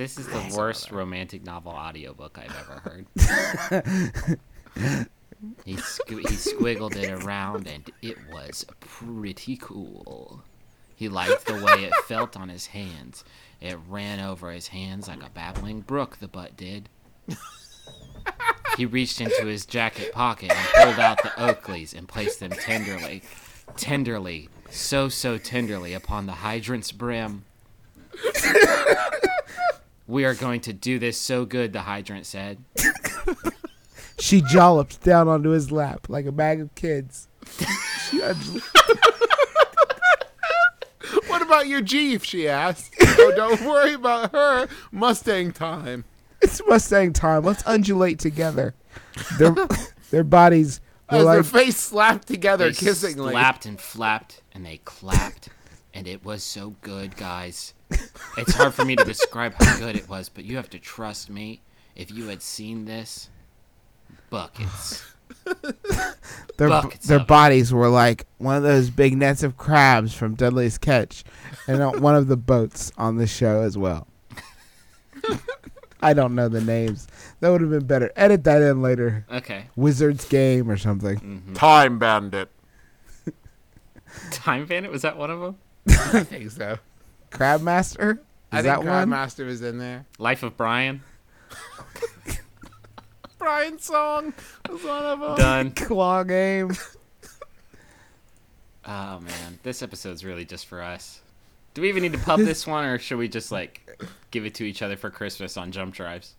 This is the worst romantic novel audiobook I've ever heard. he, squ- he squiggled it around and it was pretty cool. He liked the way it felt on his hands. It ran over his hands like a babbling brook, the butt did. He reached into his jacket pocket and pulled out the Oakleys and placed them tenderly, tenderly, so, so tenderly upon the hydrant's brim. We are going to do this so good, the hydrant said. She jollops down onto his lap like a bag of kids. What about your Jeep? She asked. oh, don't worry about her. Mustang time. it's Mustang time. Let's undulate together. Their their bodies were As their like face slapped together, They kissingly. slapped and flapped and they clapped, and it was so good, guys. It's hard for me to describe how good it was, but you have to trust me. If you had seen this, buckets. their buckets their of it. bodies were like one of those big nets of crabs from Deadliest Catch, and one of the boats on the show as well. I don't know the names. That would have been better. Edit that in later. Okay. Wizard's Game or something. Mm-hmm. Time Bandit. Time Bandit was that one of them? I think so. Crab Master? Is I that think one? Master was in there. Life of Brian. Brian's song was one of them. Done. Claw Game. Oh man, this episode's really just for us. Do we even need to pub this one, or should we just like give it to each other for Christmas on jump drives?